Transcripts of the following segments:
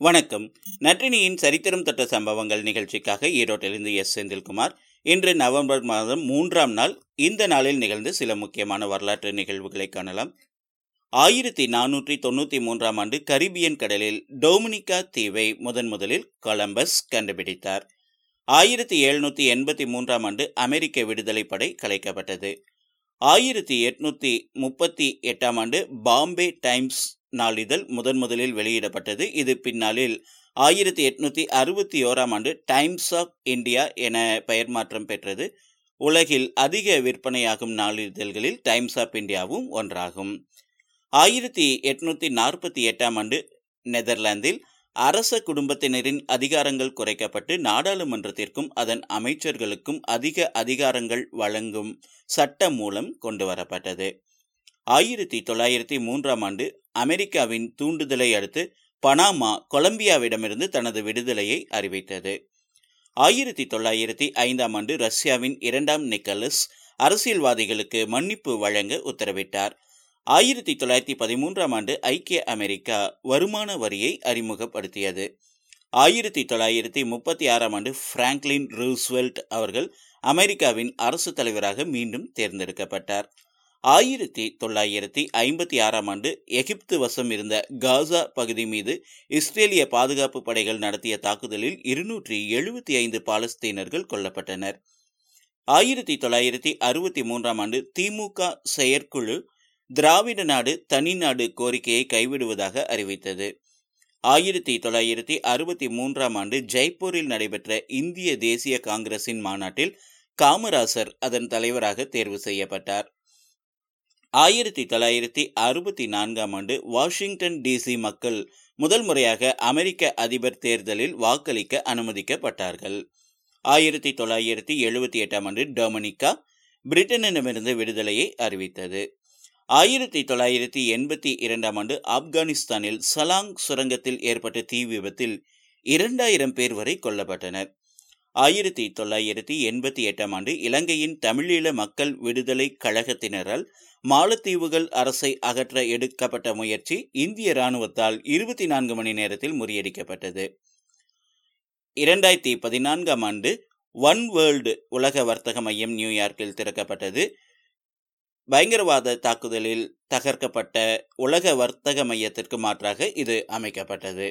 வணக்கம். நற்றினியின் சரித்திரம் தொட்ட சம்பவங்கள் நிகழ்ச்சிக்காக ஈரோட்டிலிருந்து எஸ். செந்தில்குமார். இன்று நவம்பர் மாதம் மூன்றாம் நாள். இந்த நாளில் நிகழ்ந்து சில முக்கியமான வரலாற்று நிகழ்வுகளை காணலாம். ஆயிரத்தி நானூற்றி தொண்ணூற்றி மூன்றாம் ஆண்டு கரிபியன் கடலில் டொமினிகா தீவை முதன் முதலில் கொலம்பஸ் கண்டுபிடித்தார். ஆயிரத்தி எழுநூற்றி எண்பத்தி மூன்றாம் ஆண்டு அமெரிக்க விடுதலை படை கலைக்கப்பட்டது. ஆயிரத்தி எட்நூற்றி முப்பத்தி எட்டாம் ஆண்டு பாம்பே டைம்ஸ் நாளிதழ் முதன் முதலில் வெளியிடப்பட்டது. இது பின்னாளில் ஆயிரத்தி எட்நூத்தி அறுபத்தி ஓராம் ஆண்டு டைம்ஸ் ஆஃப் இந்தியா என பெயர் மாற்றம் பெற்றது. உலகில் அதிக விற்பனையாகும் நாளிதழ்களில் டைம்ஸ் ஆஃப் இந்தியாவும் ஒன்றாகும். ஆயிரத்தி எட்நூத்தி நாற்பத்தி எட்டாம் ஆண்டு நெதர்லாந்தில் அரச குடும்பத்தினரின் அதிகாரங்கள் குறைக்கப்பட்டு நாடாளுமன்றத்திற்கும் அதன் அமைச்சர்களுக்கும் அதிக அதிகாரங்கள் வழங்கும் சட்டம் மூலம் கொண்டு வரப்பட்டது. ஆயிரத்தி தொள்ளாயிரத்தி மூன்றாம் ஆண்டு அமெரிக்காவின் தூண்டுதலை அடுத்து பனாமா கொலம்பியாவிடமிருந்து தனது விடுதலையை அறிவித்தது. ஆயிரத்தி தொள்ளாயிரத்தி ஐந்தாம் ஆண்டு ரஷ்யாவின் இரண்டாம் நிக்கலஸ் அரசியல்வாதிகளுக்கு மன்னிப்பு வழங்க உத்தரவிட்டார். ஆயிரத்தி தொள்ளாயிரத்தி பதிமூன்றாம் ஆண்டு ஐக்கிய அமெரிக்கா வருமான வரியை அறிமுகப்படுத்தியது. ஆயிரத்தி தொள்ளாயிரத்தி முப்பத்தி ஆறாம் ஆண்டு பிராங்க்லின் ரூஸ்வெல்ட் அவர்கள் அமெரிக்காவின் அரசு தலைவராக மீண்டும் தேர்ந்தெடுக்கப்பட்டார். ஆயிரத்தி தொள்ளாயிரத்தி ஐம்பத்தி ஆறாம் ஆண்டு எகிப்து வசம் இருந்த காசா பகுதி மீது இஸ்ரேலிய பாதுகாப்பு படைகள் நடத்திய தாக்குதலில் இருநூற்றி எழுபத்தி ஐந்து பாலஸ்தீனர்கள் கொல்லப்பட்டனர். ஆயிரத்தி தொள்ளாயிரத்தி அறுபத்தி மூன்றாம் ஆண்டு திமுக செயற்குழு திராவிட நாடு தனிநாடு கோரிக்கையை கைவிடுவதாக அறிவித்தது. ஆயிரத்தி தொள்ளாயிரத்தி அறுபத்தி மூன்றாம் ஆண்டு ஜெய்ப்பூரில் நடைபெற்ற இந்திய தேசிய காங்கிரசின் மாநாட்டில் காமராசர் அதன் தலைவராக தேர்வு செய்யப்பட்டார். ஆயிரத்தி தொள்ளாயிரத்தி அறுபத்தி நான்காம் ஆண்டு வாஷிங்டன் டிசி மக்கள் முதல் முறையாக அமெரிக்க அதிபர் தேர்தலில் வாக்களிக்க அனுமதிக்கப்பட்டார்கள். ஆயிரத்தி தொள்ளாயிரத்தி எழுபத்தி எட்டாம் ஆண்டு டொமினிகா பிரிட்டனிடமிருந்து விடுதலையை அறிவித்தது. ஆயிரத்தி தொள்ளாயிரத்தி எண்பத்தி இரண்டாம் ஆண்டு ஆப்கானிஸ்தானில் சலாங் சுரங்கத்தில் ஏற்பட்ட தீ விபத்தில் இரண்டாயிரம் பேர் வரை கொல்லப்பட்டனர். ஆயிரத்தி தொள்ளாயிரத்தி எண்பத்தி எட்டாம் ஆண்டு இலங்கையின் தமிழீழ மக்கள் விடுதலை கழகத்தினரால் மாலத்தீவுகள் அரசை அகற்ற எடுக்கப்பட்ட முயற்சி இந்திய இராணுவத்தால் இருபத்தி நான்கு மணி நேரத்தில் முறியடிக்கப்பட்டது. இரண்டாயிரத்தி பதினான்காம் ஆண்டு ஒன் வேர்ல்டு உலக வர்த்தக மையம் நியூயார்க்கில் திறக்கப்பட்டது. பயங்கரவாத தாக்குதலில் தகர்க்கப்பட்ட உலக வர்த்தக மையத்திற்கு மாற்றாக இது அமைக்கப்பட்டது.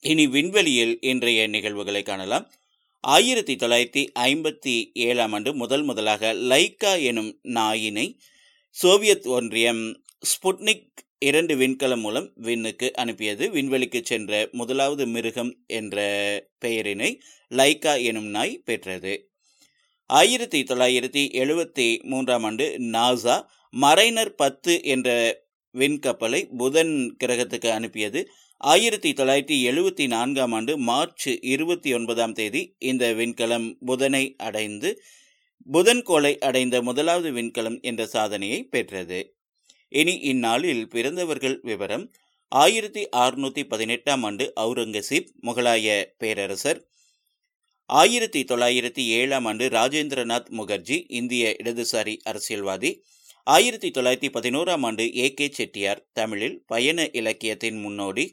இனி விண்வெளியில் இன்றைய நிகழ்வுகளை காணலாம். ஆயிரத்தி தொள்ளாயிரத்தி ஐம்பத்தி ஏழாம் ஆண்டு முதல் முதலாக லைக்கா எனும் நாயினை சோவியத் ஒன்றியம் ஸ்புட்னிக் இரண்டு விண்கலம் மூலம் விண்ணுக்கு அனுப்பியது. விண்வெளிக்கு சென்ற முதலாவது மிருகம் என்ற பெயரினை லைக்கா எனும் நாய் பெற்றது. ஆயிரத்தி தொள்ளாயிரத்தி எழுபத்தி மூன்றாம் ஆண்டு நாசா மரைனர் பத்து என்ற விண்கப்பலை புதன் கிரகத்துக்கு அனுப்பியது. ஆயிரத்தி தொள்ளாயிரத்தி எழுபத்தி நான்காம் ஆண்டு மார்ச் இருபத்தி ஒன்பதாம் தேதி இந்த விண்கலம் புதனை அடைந்து புதன் கோளை அடைந்த முதலாவது விண்கலம் என்ற சாதனையை பெற்றது. இனி இந்நாளில் பிறந்தவர்கள் விவரம் ஆயிரத்தி அறுநூத்தி பதினெட்டாம் ஆண்டு அவுரங்கசீப் முகலாய பேரரசர் ஆயிரத்தி தொள்ளாயிரத்தி ஏழாம் ஆண்டு ராஜேந்திரநாத் முகர்ஜி இந்திய இடதுசாரி அரசியல்வாதி ஆயிரத்தி தொள்ளாயிரத்தி பதினோராம் ஆண்டு ஏ கே செட்டியார் தமிழில் பயண இலக்கியத்தின் முன்னோடி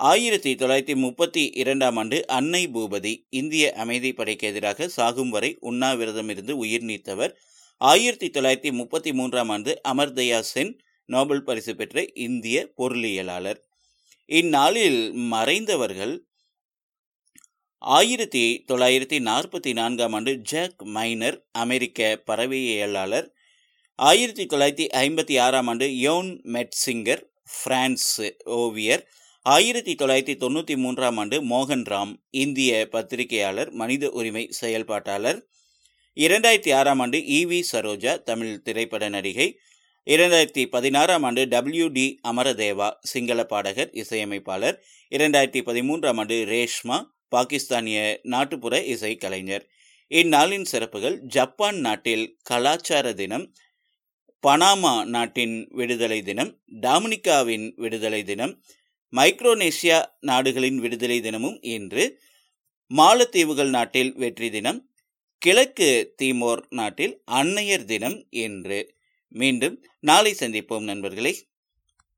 ஆயிரத்தி தொள்ளாயிரத்தி முப்பத்தி இரண்டாம் ஆண்டு அன்னை பூபதி இந்திய அமைதி படைக்கு எதிராக சாகும் வரை உண்ணாவிரதம் இருந்து உயிர் நீத்தவர். ஆயிரத்தி தொள்ளாயிரத்தி முப்பத்தி மூன்றாம் ஆண்டு அமர்தயா சென் நோபல் பரிசு பெற்ற இந்திய பொருளியலாளர். இந்நாளில் மறைந்தவர்கள் ஆயிரத்தி தொள்ளாயிரத்தி நாற்பத்தி நான்காம் ஆண்டு ஜாக் மைனர் அமெரிக்க பறவையியலாளர். ஆயிரத்தி தொள்ளாயிரத்தி ஐம்பத்தி ஆறாம் ஆண்டு யோன் மெட்சிங்கர் பிரான்ஸ் ஓவியர். ஆயிரத்தி தொள்ளாயிரத்தி தொண்ணூற்றி மூன்றாம் ஆண்டு மோகன் ராம் இந்திய பத்திரிகையாளர் மனித உரிமை செயல்பாட்டாளர். இரண்டாயிரத்தி ஆறாம் ஆண்டு இவி சரோஜா தமிழ் திரைப்பட நடிகை. இரண்டாயிரத்தி பதினாறாம் ஆண்டு டபிள்யூ டி அமரதேவா சிங்கள பாடகர் இசையமைப்பாளர். இரண்டாயிரத்தி பதிமூன்றாம் ஆண்டு ரேஷ்மா பாகிஸ்தானிய நாட்டுப்புற இசை கலைஞர் இந்நாளின் சிறப்புகள் ஜப்பான் நாட்டில் கலாச்சார தினம் பனாமா நாட்டின் விடுதலை தினம் டாமினிகாவின் விடுதலை தினம் மைக்ரோனேசியா நாடுகளின் விடுதலை தினமும் இன்று மாலத்தீவுகள் நாட்டில் வெற்றி தினம் கிழக்கு தீமோர் நாட்டில் அன்னையர் தினம் என்று மீண்டும் நாளை சந்திப்போம் நண்பர்களே.